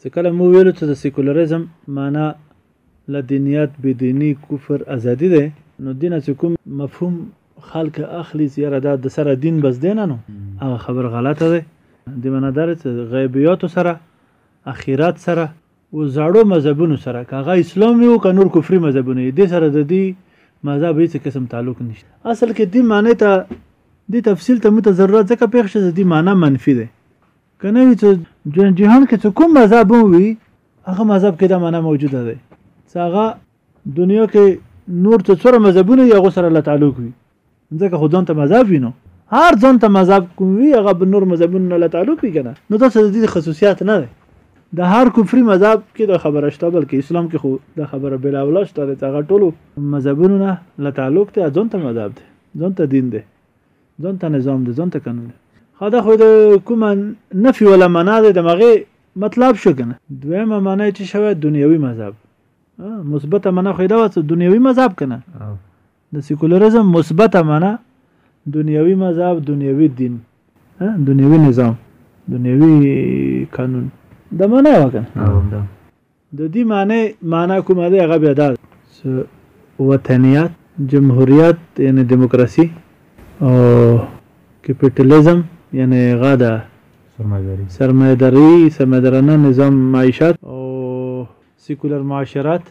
چې کله مو ویلو چې د سیکولریزم معنا له دینیت بدینی کفر ازادي ده نو دینه چې کوم مفهوم خلک اخلي چې یاره دا د سره دین بس دینه نو هغه خبر غلطه ده د معنا دار چې غیبیات سره اخیرات سره او زړو مذهبونو سره کاغه اسلام یو ک نور کفري مذهبونه دي سره د دې مذهب هیڅ قسم تعلق نشته اصل کې دې معنی ته دې تفصیل ته مت ضرورت ځکه پېښ شې دې معنی منفي ده که نه وي څه جهان کې څه کوم مذهب هم وي هغه مذهب کې دا معنا موجوده ده چې هغه دنیا کې نور څه څوره مذهبونه یې هغو سره له تعلق وي ځکه خو ځان ته مذهب وي نو هر ځان ته مذهب کوم وي هغه به نور مذهبونه نه له تعلق وي که نه نو دا څه د دې خصوصیات نه دی د هر کفري مذهب کې دا خبره شته بلکې اسلام کې خو دا خبره بلا ولا شته د هغه ټولو مذهبونو نه له تعلق ته ځان ته مذهب دی ځان ته دین دی ځان ته نظام دی ځان ته قانون دی خو دا خو د کومه نفي ولا معنا ده د مغه مطلب شو کنه دویمه معنا چې شوه دنیوي مذهب مثبته معنا خو دا وڅ دنیوي مذهب کنه د سیکولریزم مثبته معنا دنیوي مذهب دنیوي دین دنیوي نظام دنیوي قانون د معنا وکنه د دي معنی معنی کومه ده هغه بیا دا ده چه وطنیت، جمهوریت یعنی دموکراسی او کپیټلیزم یعنی هغه ده سرمایه داری، سرمایه دارانه نظام معیشت او سیکولر معاشرت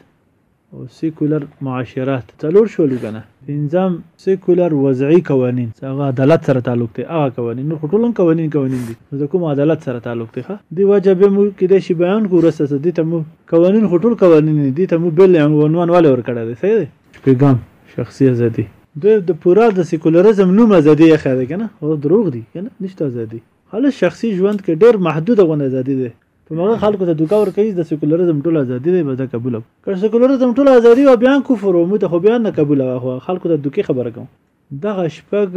او سیکولر معاشرات څلور شولو کنه پنځم سیکولر وضعي قوانین هغه عدالت سره تعلق دی هغه قوانین نو ټول هم قوانین قوانین دي د کوم عدالت سره تعلق دی ښه دی وجه به مو کې د شی بیان کو رسته دي ته مو قوانین خو ټول قوانین دي ته مو بل عنوان والے ور کړه دی صحیح دی شپږم شخصي ازادي د د پورا د سیکولریزم نوم ازادي ښه دی کنه او دروغ دي کنه نشته ازادي خالص شخصي ژوند کې ډېر محدود غو ازادي ده په مغه خلکو ته دوکه ورکوي د سیکولرزم ټول ازادي دی بده قبول کړ سیکولرزم ټول ازادي او بیان کفر او مو ته خو بیان نه قبول واخو خلکو ته دوکه خبره کوم دغه شپږ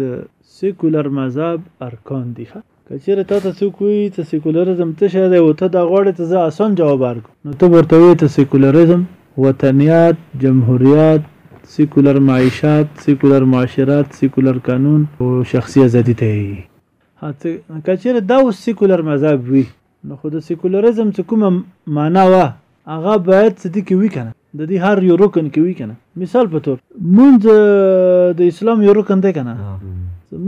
د سیکولر مذهب ارکان دي ښه که چیرې تا ته څوک وایي چې سیکولریزم څه شی دی او ته دا غواړې چې زه اسان جواب ورکړم نو ته ورته وایې چې سیکولریزم وطنیات جمهوریت سیکولر معیشت سیکولر معاشرت سیکولر قانون او شخصي ازادي ته یې هڅه کچېره دا اوس سیکولر مذهب وي نو خو د سیکولریزم چې کومه معنا وه هغه باید څه دي کې وي کنه د دې هر یو رکن کې وي کنه مثال په تور مونږ د اسلام یو رکن دی کنه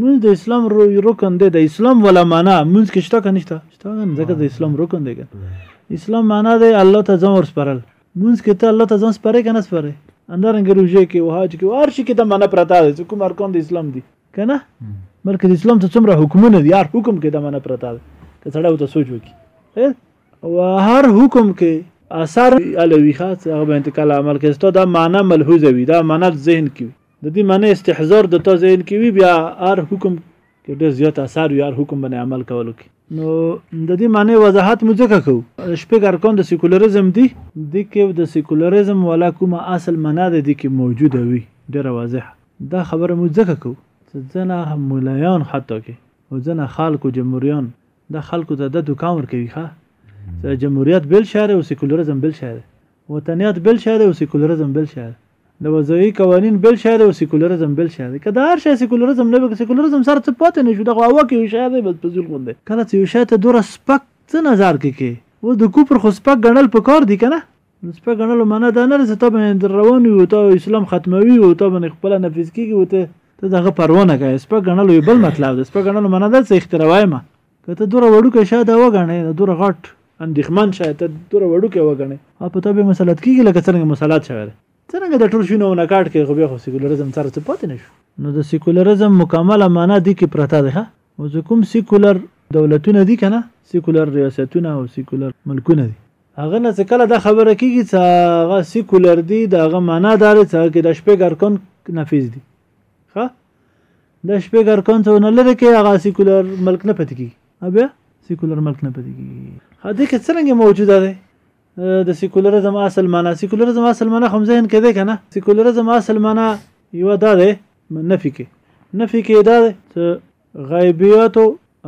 مونږ د اسلام رکن دی د اسلام ولا معنا مونږ کې شته کنه شته شته ځکه د اسلام رکن دی کنه اسلام معنا دی الله ته ځان ورسپارل مونږ کې ته الله ته ځان سپاره کنه سپاره اندرنګ روزه کې او حج کې هر شي کې د معنا پرتا دی کوم ارکان د اسلام دي کنه بلکې د اسلام څه څومره حکمونه دي هر حکم کې د منه پرتا ده که سړی وته سوچ وکړي او هر حکم کې اثر الوی خاص هغه به انتقال عمل کې ستو دا معنی ملحوظه وي دا معنی ذهن کې د دې معنی استحضار د تو ذهن کې وي بیا هر حکم کې ډېر زیات اثر وي هر حکم باندې عمل کولو کې نو د دې معنی وضاحت مو ځکه کو شپږ ارکان د سیکولریزم دي د کې د سیکولریزم ولا کومه اصل معنا د دې کې موجوده وي ډېر واضح دا خبره موږ ځکه کوو چې ځنه ملایان حتی کې او ځنه خلک او جمهوریان دا خلکو ته دا دوکان ورکوي ښه چې جمهوریت بل شی دی او سیکولرزم بل شی دی وطنیت بل شی دی او سیکولرزم بل شی دی د وضعي قوانین بل شی دی او سیکولرزم بل شی دی که دا هر شی سیکولرزم نه وي سیکولرزم سره څه پاتې نه شو دغه هوا کې یو شی دی بس په زول غوندې کله چې یو شی ته دوره سپک څه نظر کې کې اوس د کوپر خو سپک ګڼل پکار دي که نه نو سپه ګڼلو معنا دا نه ده چې تا باندې در روان وي او تا اسلام ختموي او تا باندې خپله نفیز کېږي او ته ته د هغه پروا نه کوې سپه ګڼلو یو بل مطلب دی سپه ګڼلو معنا دا څه اختراوی ما که ته دوره وړوکی شاه دا وګڼې د دوره غټ اندېښمن شای ته دوره وړوکی وګڼې او په تا به مسلط کېږي لکه څرنګه مسلط شوی دی څرنګه د ټول شونه ونه کاټ کوي خو بیا خو سیکولرزم سره څه پاتې نه شو نو د سیکولرزم مکمله معنا دې کې پرته ده او زه کوم سیکولر دولتونه دي کنه سیکولر ریاستونه او سیکولر ملکونه دي هغه نه څه کله دا خبره کیږي چې هغه سیکولر دي دا هغه معنا دار چې هغه د شپږ ارکان نافذ دي ښه د شپږ ارکان څو نه لري کې هغه سیکولر ملک نه پاتې کیږي بیا سیکولر ملک نه پاتې کیږي هدا کې څنګه موجوده ده د سیکولرزم اصل معنا سیکولرزم اصل معنا هم ذهن کې ده کنه سیکولرزم اصل معنا یو دا ده نفي کې نفي کې دا ده چې غیبیات او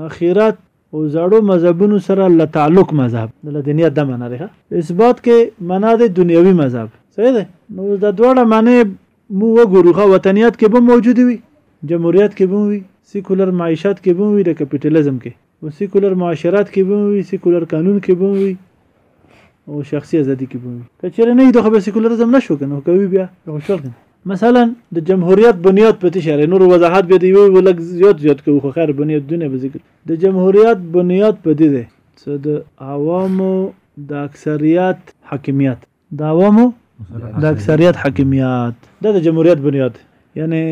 اخرت او زړو مذهبونو سره له تعلق مذهب د دنیا د معنا لري اثبات کې معنا د دنیوي مذهب صحیح ده نو دا دواړه معنی مو وګورو خو وطنیات کې به موجود وي جمهوریت کې به وي سیکولر معیشت کې به وي د کپټالیزم کې او سیکولر معاشرات کې به وي سیکولر قانون کې به وي او شخصي ازادي کې به وي که چېرې نه وي دغه به سیکولرزم نه شو که نه کوي بیا دغه شول که مثلا د جمهوریت بنیاد په تشه لري نور وضاحت به دی یو ولګ زیات زیات کوو خو خیر بنیاد دونه به ذکر د جمهوریت بنیاد په دې دی چې د عوامو د اکثریت حاکمیت دعوامو د اکثریت حاکمیت دا د جمهوریت بنیاد دی یعنی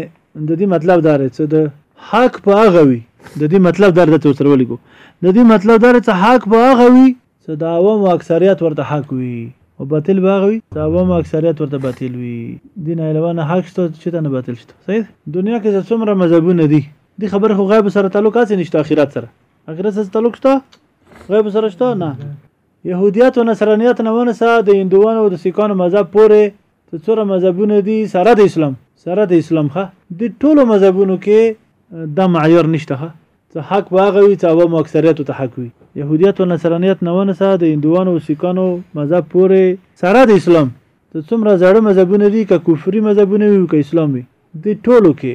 د دې مطلب دا دی چې د حق په هغه وي د دې مطلب دا دی چې سره ولیکو د دې مطلب دا دی چې حق په هغه وي چې د عوامو اکثریت ورته حق وي او باطل به هغه وي چې عوامو اکثریت ورته باطل وي دین علاوه نه حق شته چې نه باطل شته صحیح دنیا کې څومره مذهبونه دي دي خبر خو غیب سره تعلق هڅه نشته اخرت سره اخرت سره تعلق شته غیب سره شته نه یهودیت او نصرانیت نه ونسه د هندوانو او د سیکانو مذهب پورې ته څوره مذهبونه دي سره د اسلام سره د اسلام ښه د ټولو مذهبونو کې دا معیار نشته ښه څه حق به هغه وي څه عوامو اکثریتو ته حق وي یهودیت او نصرانیت نه ونسه د هندوانو او سیکانو مذهب پورې سره د اسلام ته څومره زړه مذهبونه دي که کفري مذهبونه وي که اسلام وي د ټولو کې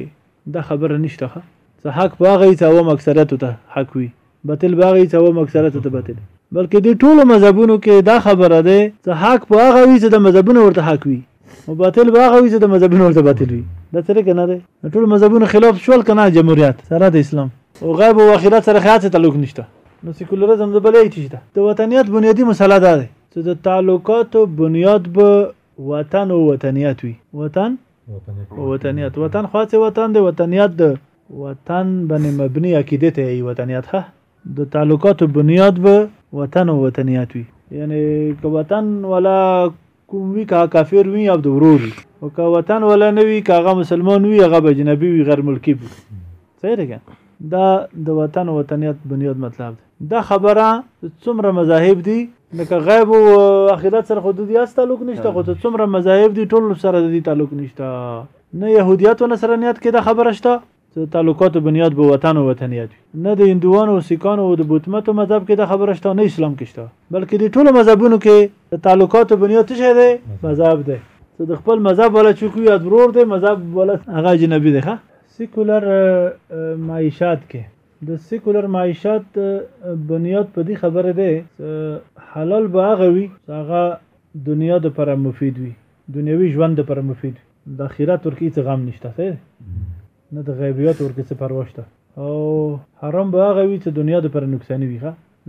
دا خبره نشته خه څه حق باغی څه عوام اکثریت ته حق وی باطل باغی څه عوام اکثریت ته باطل بلکې د ټولو مذهبونو کې دا خبره ده څه حق په هغه وی چې د مذهبونو ورته حق وی او باطل به هغه وی چې د مذهبونو ورته باطل وی دا څه کنه ده د ټولو مذهبونو خلاف شول کنه جمهوریت سره د اسلام او غیب او اخرت سره خاصه تعلق نشته نو سیکولرزم د بلې چیز ده د وطنیت بنیادی مسله ده چې د تعلقاتو بنیاد به وطن او وطنیت وي وطن وطنیت وطن خو هسې وطن دی وطنیت د وطن باندې مبني عقیدې ته یې وطنیت ښه د تعلقاتو بنیاد به وطن او وطنیت وي یعنی که وطن ولا کوم وي که کافر وي او د ورور وي او که وطن ولا نه وي که هغه مسلمان وي هغه به اجنبي وي غیر ملکي وي صحیح ده که دا د وطن او وطنیت بنیاد مطلب دی دا خبره څومره مذاهب دي لکه غیب او عقیدت سره خود دي اس تعلق نشته خو ته څومره مذاهب دي ټول سره دي تعلق نشته نه يهودیت او نصرانیت کې دا خبره شته چې تعلقات بنیاد به وطن او وطنیت نه د هندوانو او سیکانو او د بوتمتو مذهب کې دا خبره شته نه اسلام کې شته بلکې د ټولو مذهبونو کې د تعلقات بنیاد څه دی مذهب دی ته د خپل مذهب ولا چوکو یاد ورور دی مذهب ولا هغه جنبي دی ښه سیکولر معیشت کې د سیکولر معیشت بنیاد په دې خبره دی چې حلال به هغه وي چې هغه دنیا د پر مفید وي دنیوي ژوند پر مفید وي د اخرت ورکی څه غم نشته نه د غیبیات ورکی څه پروا شته او حرام به هغه وي چې دنیا د پر نقصان وي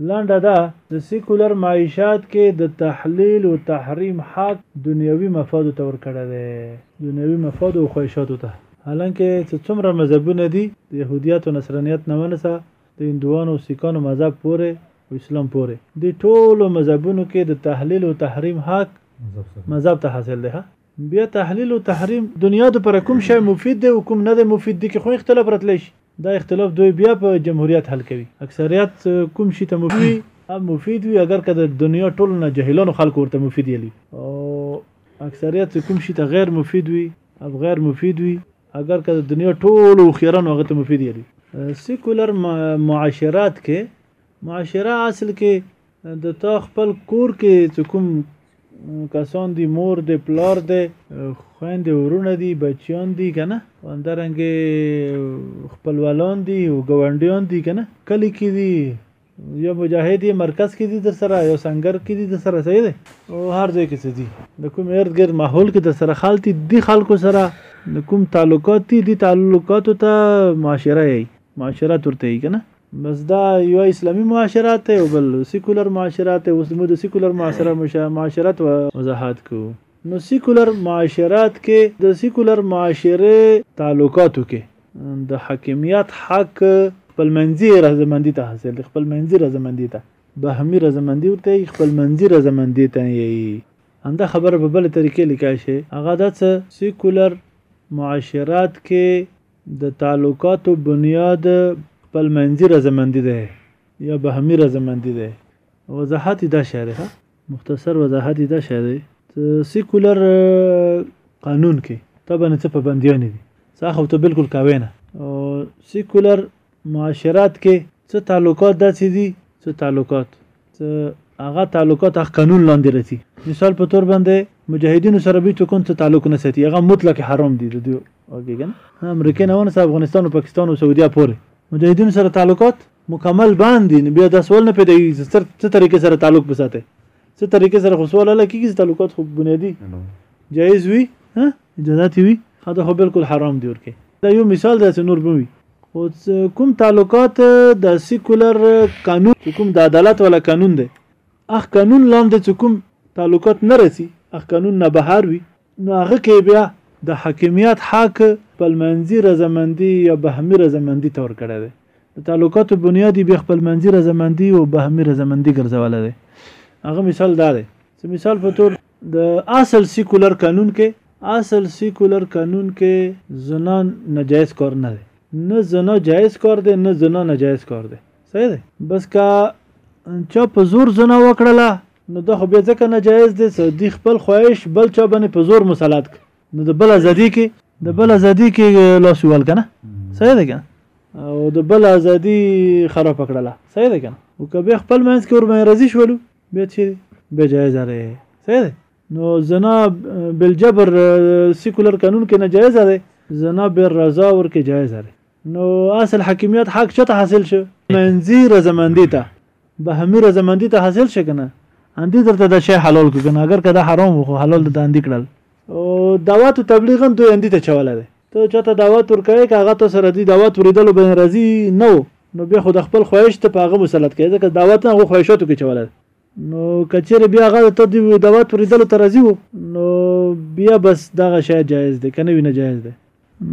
لنډه دا د سیکولر معیشت کې د تحلیل و تحریم حق دنیوي مفادو ته ورکړی دی، دنیوي مفادو او خواهشاتو ته، حالانکه څه څومره مذهبونه دي د یهودیت او نصرانیت نه ونسه د هندوانو او سیکانو مذهب پورې او اسلام پورې دې ټولو مذهبونو کې د تحلیل و تحریم حق مذهب ته حاصل دی بیا تحلیل و تحریم دنیا دپاره کوم شی مفید دی او کوم نه دی مفید دې کې خو اختلاف راتلی شي. دا اختلاف دوی بیا په جمهوریت حل کوي اکثریت کوم شي ته مفید مفید وي اگر که د دنیا ټول نه جهیلانو خلکو ورته مفید یلی او اکثریت کوم شي ته غیر مفید وي او غیر مفید وي اگر که د دنیا ټول هوښیارانو هغه ته مفید یلی سیکولر معاشرات کې معاشره اصل کې د تا خپل کور کې چې کوم کسان دي مور دی پلار دی خویندې ورونه دي بچیان دي که نه همدارنګې خپلوالان دي او ګاونډیان دي که نه کلي کې دي یا مجاهد یې مرکز کې دي در سره یا سنګر کې دي در سره صحیح دی او هر ځای کې څه دي د کوم ارد ګرد ماحول کې در سره خالتي دي خلکو سره د کوم تعلقات دي دي تعلقاتو ته معاشره یې معاشرت ورته یې که نه بس دا یو اسلامي معاشرات ته او بل سیکولر معاشرات ته اوس موږ د سیکولر معاشره معاشرات وضاحت کوو نو سیکولر معاشرات کې د سیکولر معاشره تعلقاتو کې د حاکمیت حق خپل منځي رضامندي ته حاصل دی خپل منځي رضامندي ته بهمي رضامندي ورته خپل منځي رضامندي ته یي همدا خبره په بل طریقې لیکای شي هغه د سیکولر معاشرات کې د تعلقاتو بنیاد خپلمنځي رضامندي ده یا باهمي رضامندي ده. وضاحت یې دا شی دی، مختصر وضاحت یې دا شی دی، څه سیکولر قانون کې طبعاً څه پابندیانې دي، څه اخو ته بالکل کوی نه او سیکولر معاشرت کې څه تعلقات داسې دي، څه تعلقات ته هغه تعلقات هغه قانون لاندې راځي مثال په تور باندې مجاهدینو سره به ته کوم څه تعلق نه ساتي هغه مطلق حرام دي د دوی اوګي کنه امریکا نه ونه افغانستان او پاکستان او سعودیا پورې مجاهدینو سره تعلقات مکمل باندې بیا د سوال نه پیدا کیږي تر څه طریقې سره تعلق بساته څه طریقې سره خو سوال لا کیږي تعلقات خو بنیادی جایز وي ها اجازه وي دا خو بالکل حرام دي ورکه دا یو مثال دی چې نور بوي خو کوم تعلقات د سیکولر قانون چې کوم د عدالت ولا قانون دی اخ قانون لاندې چې کوم تعلقات نه رسی اخ قانون نه بهر وي نو هغه کې بیا د حاکمیت حق خپلمنځي رضامندي یا بهمي رضامندي تور کړی دی د تعلقاتو بنیادی بیا خپلمنځي رضامندي او بهمي رضامندي ګرځولی دی هغه مثال دا دی چې مثال په تور د اصل سیکولر قانون کې اصل سیکولر قانون کې زنا نجایز کار نه دی نه زنا جایز کار دی نه زنا نجایز کار دی صحیح دی بس که چا په زور زنا وکړله نو دا خو بیا ځکه نجایز دی چې دی خپل خواهش بل چا باندې په زور مسلط کړ نو د بل ازادي کې د بل ازادي کې لاس ویول کنه صحیح دی کنه او د بل ازادي خراب کړله صحیح ده کنه او که به خپل منځ کې ورمه راضي شولو بیا چیرې بیا جایزه ده صحیح ده نو زنا بالجبر سیکولر قانون کې نه جایزه ده زنا بالرضا ورکه جایزه ده نو اصل حاکمیت حق چته حاصل شو منځي رضامندي ته بهمي رضامندي ته حاصل شي کنه اندي درته د شی حلال کو کنه اگر کدا حرام خو حلال د اندي کړل او دعوت تبلیغ هم دوی اندي ته چواله ده ته چاته دعوت ورکوي که هغه ته سره دی دعوت وریدلو باندې راضي نه و نو بیا خو د خپل خواهش ته په هغه مسلط کوي ځکه دعوت نه هغه خواهشاتو کې چولی نو کچېرې بیا هغه ته د دعوت وریدلو ته راضي و نو بیا بس دغه شی جایز دی که نه وي نه جایز دی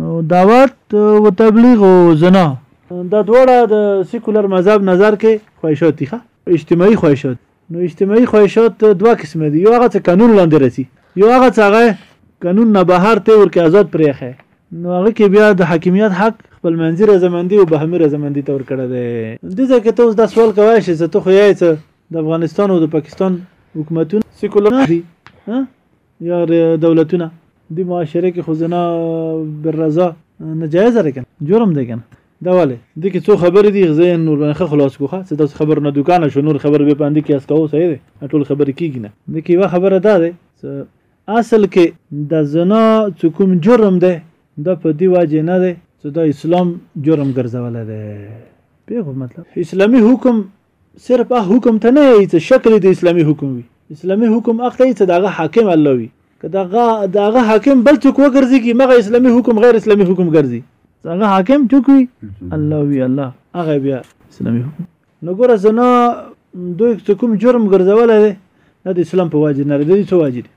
نو دعوت و تبلیغ و زنا دا دواړه د سیکولر مذهب نظر کې خواهشات دي ښه اجتماعي خواهشات نو اجتماعي خواهشات دوه قسمه دي یو هغه څه قانون لاندې رسی یو هغه څه هغه قانون نه بهر ته ورکه آزاد پرېخه نو هغه کې بیا د حاکمیت حق خپل منځي رضامندي او بهمي رضامندي تور کړی دی دې ځای کې ته اوس دا سوال کوی شې چې ته خو یې څه د افغانستان او د پاکستان حکومتونه سیکولر دي یا دولتونه د معاشره کې خو زنا بالرضا نجایز ده کنه جرم ده کنه دا ولې دې کې څو خبرې دي زه نور باندې ښه خلاص کوم ښه ستاسو خبرو نه دوکانه شو نور خبرې به باندې قیاس کوو صحیح دی ټول خبرې کېږي نه دې کې یوه خبره دا دی اصل کې د زنا چې کوم جرم دی دا په دې وجې نه دی چې دا اسلام جرم ګرځولی دی پوهېږو مطلب اسلامي حکم صرف ا حکم ته نه یی چې شکل د اسلامي حکم وي اسلامي حکم اخته یی چې داغه حاکم الله وي که داغه داغه حاکم بل څوک وګرځي کی مغه اسلامي حکم غیر اسلامي حکم ګرځي هغه حاکم څوک وي الله وي الله هغه بیا اسلامي حکم نو ګوره زنا دوی څه کوم جرم ګرځولای دی نه د اسلام په واجب نه دی څه واجب دی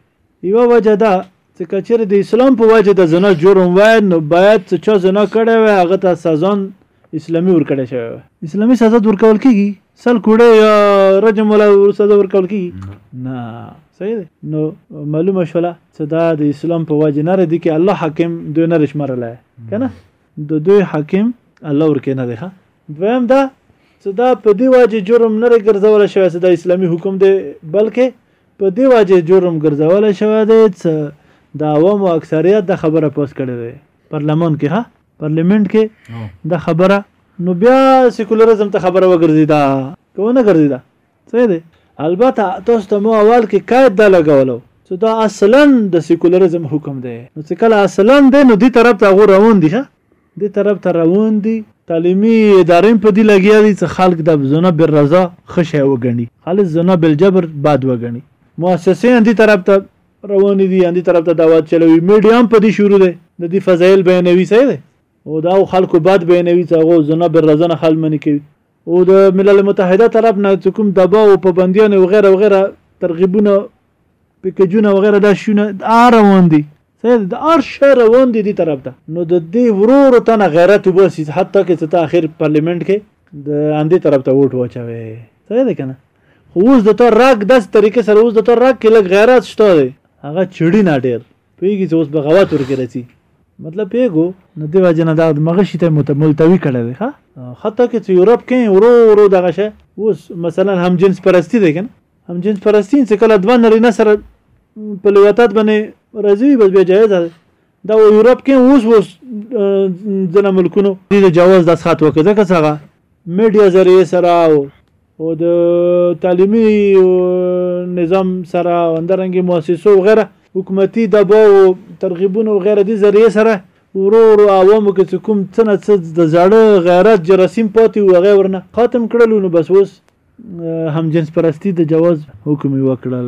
یوه وجه دا چې کچېرې د اسلام په وجه د زنا جرم وای نو باید چې چا زنا کړی وای هغه ته سزا اسلامي ورکړی شوی وای اسلامي سزا ورکول کېږي سل کوړه یا رجم ولا سزا ورکول کېږي نه صحیح دی نو معلومه شوله چې دا د اسلام په وجه نه ردي کې الله حاکم دوی نه رشمرلی که نه د دوی حاکم الله ورکې نه دی ښه دویم دا چې دا په دی واجه جرم نه ګرځول شوی چې دا اسلامي حکم دی بلکې په دی واجه جرم ګرځول شوی دی چې دا عوام او اکثریت د خبره پوس کړی دی پارلمان کې ها پارلیمنت کې د خبره نو بیا سیکولرزم ته خبره وګرځي دا کو نه ګرځي دا څه دی البته تاسو ته مو اول کې قید دا لګولو چې دا اصلا د سیکولرزم حکم دی نو چې کله اصلا دی نو دی طرف ته غو روان دي ها دې طرف ته روان دي تعلیمي ادارې هم په دې لګیا دي چې خلک د زنا بالرضا ښه شی وګڼي خالص زنا بالجبر بد وګڼي مؤسسې هم دې طرف ته روانې دي هم دې طرف ته دعوت چلوي میډیا هم په دې شروع دی د دې فضایل بیانوي صحیح دی او دا خلکو بد بیانوي چې هغه زنا بالرضا نه خل منې کوي او د ملل متحده طرف نه چې کوم دبا او پابندیان او غیره او غیره ترغیبونه پیکجونه وغیرہ دا شونه دا روان دي سید د ار شهر روان دي دي طرف ته نو د دې ورور ته نه غیرت وباسي حتی که ته اخر پارلیمنت کې د اندې طرف ته ووټ واچوي سید کنه خو اوس د تر راک داس طریقې سره اوس د تر راک کې لګ غیرت شته دی هغه چړی نه ډیر پیږي چې اوس بغاوت ورکې رسی مطلب پیګو نو دی وجنه دا مغشی ته ملتوی کړه دی ها حتی که یورپ کې ورو ورو دغه شه اوس مثلا هم جنس پرستی دی کنه هم جنس پرستین چې کله دوه نرینه سره په لواتات باندې راځي بس بیا جایز ده دا و یورپ کې اوس اوس ځنه ملکونو د جواز د سات وکړه ځکه څنګه میډیا ذریعہ سره او او د تعلیمي نظام سره اندرنګي مؤسسو وغیره حکومتي دبا او ترغیبونه وغیره دي ذریعہ سره ورو ورو عوامو کې چې کوم څه نه څه د زړه غیرت جراسیم پاتې و هغه ورنه ختم کړلو نو بس اوس همجنس پرستی د جواز حکم یې وکړل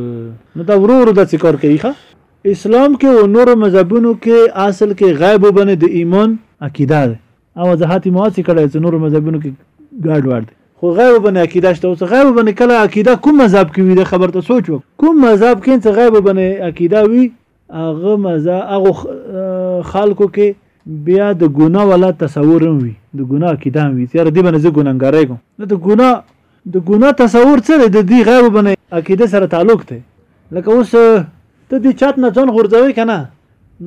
نو دا ورو ورو داسې کار کوي ښه اسلام کې او نورو مذهبونو کې اصل کې غیب وبنه د ایمان عقیده ده او وضاحت مو هڅه کړی چې نورو مذهبونو کې ګډ وړ دي خو غیب وبنه عقیده شته اوس غیب وبنه کله عقیده کوم مذهب کې وي د خبرته سوچ وکړه کوم مذهب کې چې غیب وبنه عقیده وي هغه مزه هغه خلکو کې بیا د ګناه ولا تصور هم وي د ګناه عقیده هم وي یاره دې باندې زه ګناهګارۍ کوم نو د ګناه د ګناه تصور څه دی د دې غیب باندې عقیده سره تعلق دی لکه اوس ته دې چات نه ځان غورځوي که نه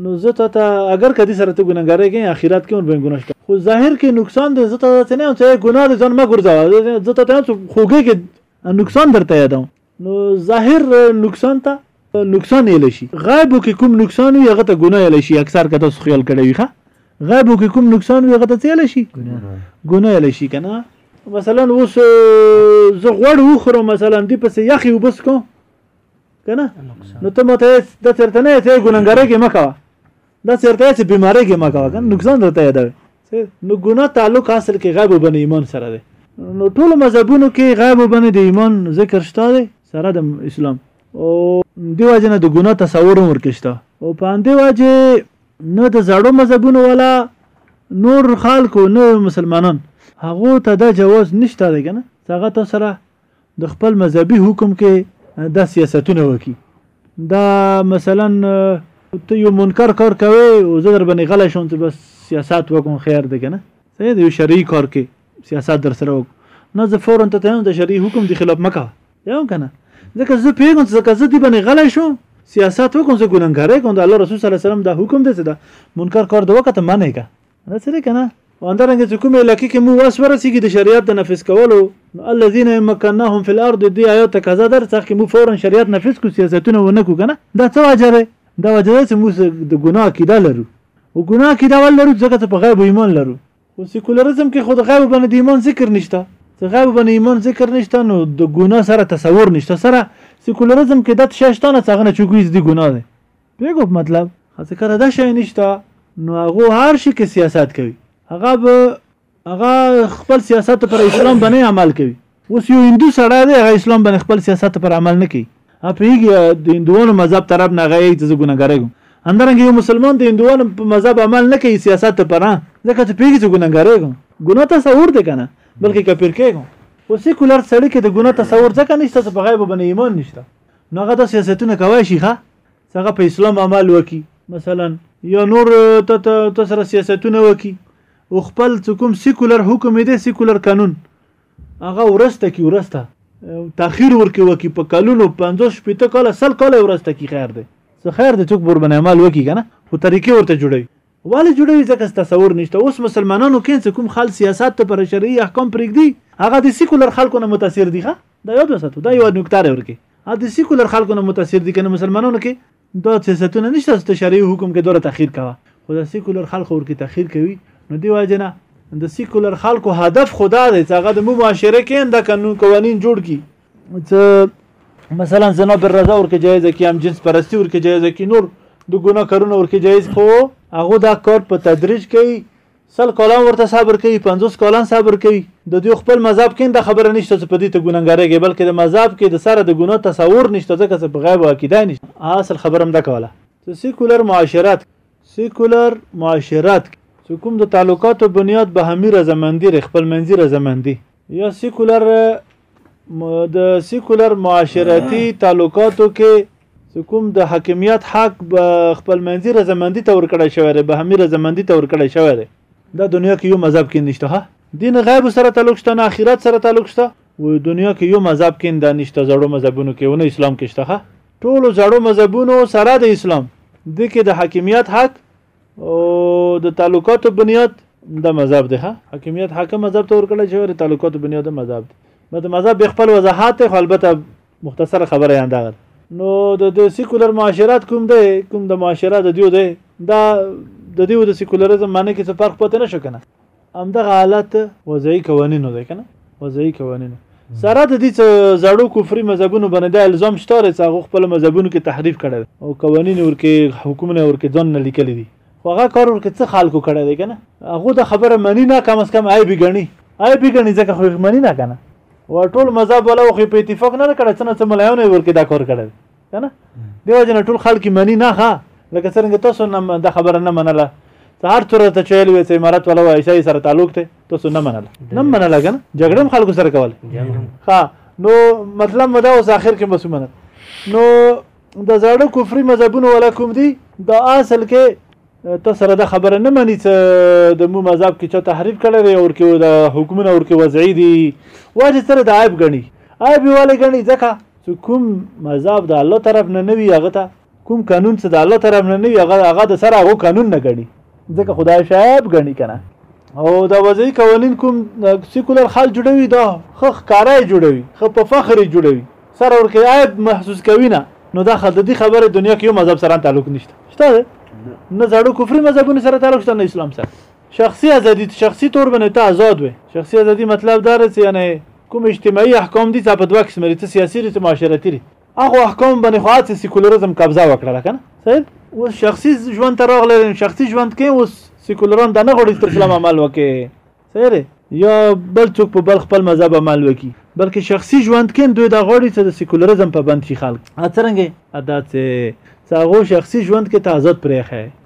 نو زه ته ته اگر که دې سره ته ګناهګارۍ کوې آخرت کې هم به ګناه شته خو ظاهر کې نقصان دی زه ته ته نه یم چې ګناه دې ځان مه ګورځوه زه ته ته خوږې کې نقصان درته یادوم نو ظاهر نقصان ته نقصان یې لشي غایبو کې کوم نقصان وي هغه ته ګناه یې لشي اکثر کته سو خیال کړی وي ښه غایبو کې کوم نقصان وي هغه ته څه لشي ګناه یې لشي کنه مثلا اوس زه غوړ وخورم مثلا دی پسې یخي وبس کوم کنه نو ته ماته د ترتنه ته ګننګره کې مکوه دا چرته چې بیماری کې ما کاوه کنه نقصان درته یادوي نو ګناه تعلق اصل کې غیب وبنه ایمان سره دی نو ټول مذهبونو کې غیب وبنه د ایمان ذکر شته دی سره د اسلام او دی واجه نه د ګناه تصور هم ورکشته او په اندې واجه نه د زړو مذهبونو ولا نور خلکو نه مسلمانان هغه ته د جواز نشته دی کنه هغه ته سره د خپل مذهبي حکم کې دا سیاستونه وکي دا مثلا ته یو منکر کار کوي او زه در باندې غلی شوم چې بس سیاست وکم خیر دی کنه صحیح دی شرعي کار کې سیاست در سره وکم نه زه فورا ته ته د شرعي حکم دی خلاف مکه یو کنه ځکه زه پیګم ځکه زه دی باندې غلی شوم سیاست وکم زه ګناګارې کوم د الله رسول صلی الله علیه وسلم دا حکم دی چې دا منکر کار دوه کته منې کا دا څه دی که نه او همدارنګه چې کومې علاقې کې مو واس ورسېږي د شریعت د نفذ کولو نو الذین مکناهم فی الارض دې آیات تقاضا در څخه کې مو فورا شریعت نفذ کړو سیاستونه ونه کړو که نه دا څه وجه دی دا وجه ده چې موږ د ګناه عقیده لرو او ګناه عقیده ول لرو ځکه چې په غیب ایمان لرو او سیکولرزم کې خود غیب باندې د ایمان ذکر نشته چې غیب باندې ایمان ذکر نشته نو د ګناه سره تصور نشته سره سیکولرزم کې د ششتانه څنګه چوکوي د ګناه دی پیګوب مطلب هڅه کړه دا شی نشته نو هغه هر شي کې سیاست کوي هغه به هغه خپل سیاست پر اسلام باندې عمل کوي اوس یو هندو سړی دی هغه اسلام باندې خپل سیاست پر عمل نه کوي اپیږي د هندوانو مذهب طرف نه غي چې ګناګار یم اندرنګ یو مسلمان د هندوانو په مذهب عمل نه کوي سیاست پر ځکه چې پیږي چې ګناګار یم ګناه تصور دی کنه بلکې کفر کېږم او سیکولر سړی کې د ګناه تصور ځکه نشته چې په غیب باندې ایمان نشته نو هغه د سیاستونه کوي شي ښه څنګه په اسلام عمل وکي مثلا یا نور ته سره سیاستونه وکي او خپل کوم سیکولر حکم دی سیکولر قانون هغه ورسته کی ورسته تاخير ورکي وکي په کلونو 50 شپته کال سل کال ورسته کی خیر دی څه خیر دی څوک بور باندې عمل وکي کنه خو طریقې ورته جوړي ولی جوړوی ځکه څه تصور نشته اوس مسلمانانو کښی څه کوم خال سیاسات ته پر شرعی احکام پریږدی هغه د سیکولر خلکو نه متاثر دی ښه دا یاد وساتو دا یو نکته ده ورکی هغه د سیکولر خلکو نه متاثر دی کنه مسلمانانو کې دا سیاستونه نشته چې شرعي حکم کې دوره تخیر کوه خو د سیکولر خلکو ورکی تخیر کوي نو دی واجنه د سیکولر خلکو هدف خدا دی چې هغه د مو معاشره کې اند قانون قوانين جوړ کی ته مثلا زنا بر رضا ورکه جایز کی هم جنس پرستی ورکه جایز کی نور د ګناه کارونه ورکه جایز خو هغه دا کار په تدریج کوي سل کالان ورته صبر کوي 50 کالان صبر کوي د دوی خپل مذهب کې دا خبره نشته چې په دې ته ګناګارېږي بلکې د مذهب کې د سره د ګناه تصور نشته ځکه چې په غیب او عقیده نشته اصل خبره هم دا کوله چې سیکولر معاشرت سیکولر معاشرت چې کوم د تعلقاتو بنیاد به همي رضامندي خپل منځي رضامندي یا سیکولر د سیکولر معاشرتی تعلقاتو کې چې کوم د حاکمیت حق به خپل منځي رضامندي ته ورکړی شوی دی بهمي رضامندي ته ورکړی شوی دی دا دنیا کې یو مذهب کې نشته ها دین غیب سره تعلق شته نه آخرت سره تعلق شته و دنیا کې یو مذهب کې دا نشته زړو مذهبونو کې ونه اسلام کې شته ها ټول زړو مذهبونو سره د اسلام د کې د حاکمیت حق او د تعلقاتو بنیاد د مذهب دی ها حاکمیت حاکم مذهب ته ورکړل شوی د تعلقاتو بنیاد د مذهب دی نو د مذهب به خپل وضاحت خو البته مختصره خبره یان دا نو د د سیکولر معاشرات کوم دی کوم د معاشرات د دیو دی دا د دیو د سیکولرزم معنی کې څه فرق پته نشو کنه همدغه حالت وضعي قوانینو دی کنه وضعي قوانینو سره د دې زړو کفري مذهبونو باندې د الزام شته چې هغه خپل مذهبونو کې تحریف کړي او قوانین ورکه حکومت ورکه ځان نه لیکلي دي خو هغه کار ورکه څه خلکو کړي دي کنه هغه د خبره معنی نه کم از کم عیب غني عیب غني ځکه خو معنی نه کنه او ټول مذهب ولا خو په اتفاق نه کړي څنګه چې ملایونه ورکه دا کار کړي کنه دیو جن ټول خلک منی نه ښه لکه څنګه تاسو نه د خبره نه منله سهار تر ته چویل وی چې امارات ولا وای شي سره تعلق ته تاسو نه منله نه منله کنه جګړم خلکو سره کوله ها نو مطلب مدا اوس اخر کې بس منل نو د زړه کفري مذهبونو ولا کوم دي دا اصل کې ته سره د خبره نه مني چې د مو مذهب کې چې تحریف کړی دی او کې د حکومت او کې وضعي دي واجه سره د عیب غني عیب والی غني ځکه چې کوم مذهب د الله طرف نه نوي هغه ته کوم قانون چې د الله طرف نه نوي هغه هغه د سره هغه قانون نه ګڼي ځکه خدای شایب ګڼي کنه او دا وځي قوانين کوم سیکولر خال جوړوي دا خخ کارای جوړوي خ په فخر جوړوي سره ورکه عیب محسوس کوي نه نو دا خد دي خبره دنیا کې یو مذهب سره تعلق نشته شته نه زړو کفري مذهبونو سره تعلق شته نه اسلام سره شخصي ازادي شخصي تور بنه ته آزاد وي شخصي ازادي مطلب دا رسي یعنی کوم اجتماعي احکام دي څه په دوه قسمه دي څه سیاسي دي څه معاشرتي دي هغه احکام باندې خو هڅه سیکولرزم قبضه وکړه کنه صحیح اوس شخصي ژوند ته راغلی شخصي ژوند کې اوس سیکولران دا نه غواړي چې اسلام عمل وکړي صحیح دی یا بل څوک په بل خپل مذهب عمل وکړي بلکې شخصي ژوند کې دوی دا غواړي چې د سیکولرزم په بند شي خلک څرنګه ادا چې هغه شخصي ژوند کې ته آزاد پرېخه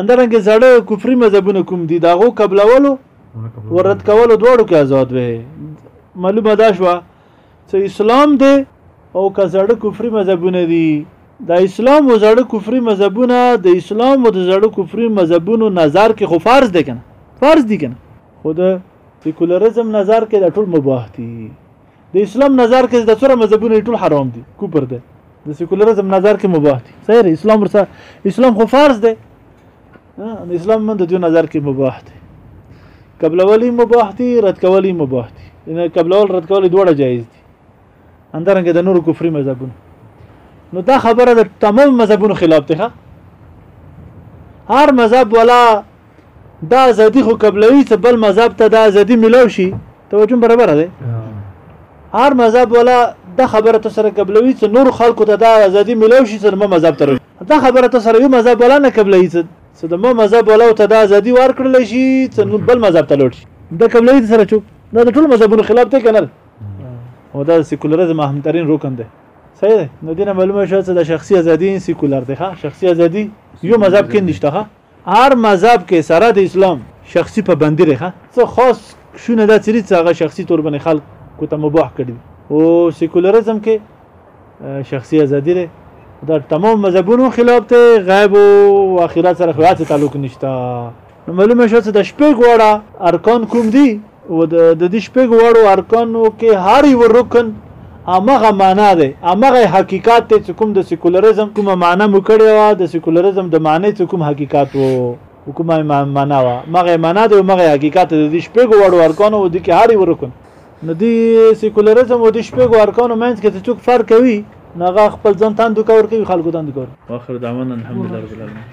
اندرنګ زړه کفري مذهبونه کوم دي دا غو قبلولو ورد کولو دواړو کې آزاد وي معلومه دا شو چې اسلام دی او که زړه کفري مذهبونه دي دا اسلام او زړه کفري مذهبونه د اسلام او د زړه کفري مذهبونو نظر کې خو فرض دي کنه فرض دي کنه خو د سیکولرزم نظر کې دا ټول مباح دي د اسلام نظر کې د څوره مذهبونه ټول حرام دي کوپر دي د سیکولرزم نظر کې مباح دي صحیح دی اسلام ورته اسلام خو فرض دی د اسلام من د دې نظر کې مباح دي قبل اولی مباح دي رد کولی مباح دي ان قبل اول رد کولی دوړه جایز دي اندرنګ د نورو کفري مذهبونو نو دا خبره د تمام مذهبونو خلاف ده هر مذهب ولا دا ازادي خو قبلوي چې بل مذهب ته دا ازادي ملاو شي توجه برابر ده هر مذهب ولا دا خبره ته سره قبلوي چې نور خلکو ته دا ازادي ملاو شي چې ما مذهب تر دا خبره ته سره یو مذهب ولا نه قبلوي چې د ما مذهب ولا ته دا ازادي ورکړل شي چې نور بل مذهب ته لوټ شي دا قبلوي سره چوک دا د ټول مذهبونو خلاف دی کنه او دا سیکولریزم اهم ترين رکن دی صحیح ده نو دینه معلومه شوه چې د شخصي ازادي سیکولر دی ښه شخصي ازادي یو مذهب کې نشته ښه هر مذهب کې سره د اسلام شخصي پابندي لري څه خاص شونه دا چیرې څه هغه شخصي تور باندې خلک کو ته مباح کړی او سیکولریزم کې شخصي ازادي لري دا تمام مذهبونو خلاف ته غیب او اخرت سره خلاص تعلق نشته نو معلومه شوه چې د شپې ګوړه ارکان کوم دي او د د دې شپږ وړو ارکانو کې هر یو رکن امغه معنا ده امغه حقیقت ته کوم د سیکولریزم کومه معنا مو کړې و د سیکولریزم د معنی ته کوم حقیقت وو کومه معنا و مغه معنا ده مغه حقیقت د دې شپږ وړو ارکانو د کې هر یو رکن نو دی سیکولریزم او د شپږ ارکانو منځ کې څوک فرق کوي نو هغه خپل ځان تاندو کور کوي خلکو تاندو کور واخر دعوانا الحمدلله رب العالمین